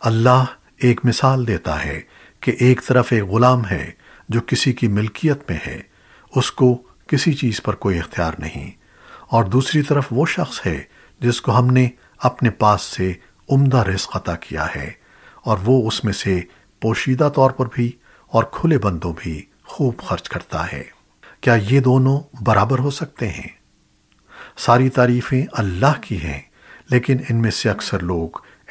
اللہ ایک مثال دیتا ہے کہ ایک طرف ایک غلام ہے جو کسی کی ملکیت میں ہے، اس کو کسی چیز پر کوئی اختیار نہیں۔ اور دوسری طرف وہ شخص ہے جس کو ہم نے اپنے پاس سے عمدہ رزق عطا کیا ہے، اور وہ اس میں سے پوشیدہ طور پر بھی اور کھلے بندوں بھی خوب خرچ کرتا ہے۔ کیا یہ دونوں برابر ہو سکتے ہیں؟ ساری تعریفیں اللہ کی ہیں، لیکن ان میں سے اکثر لوگ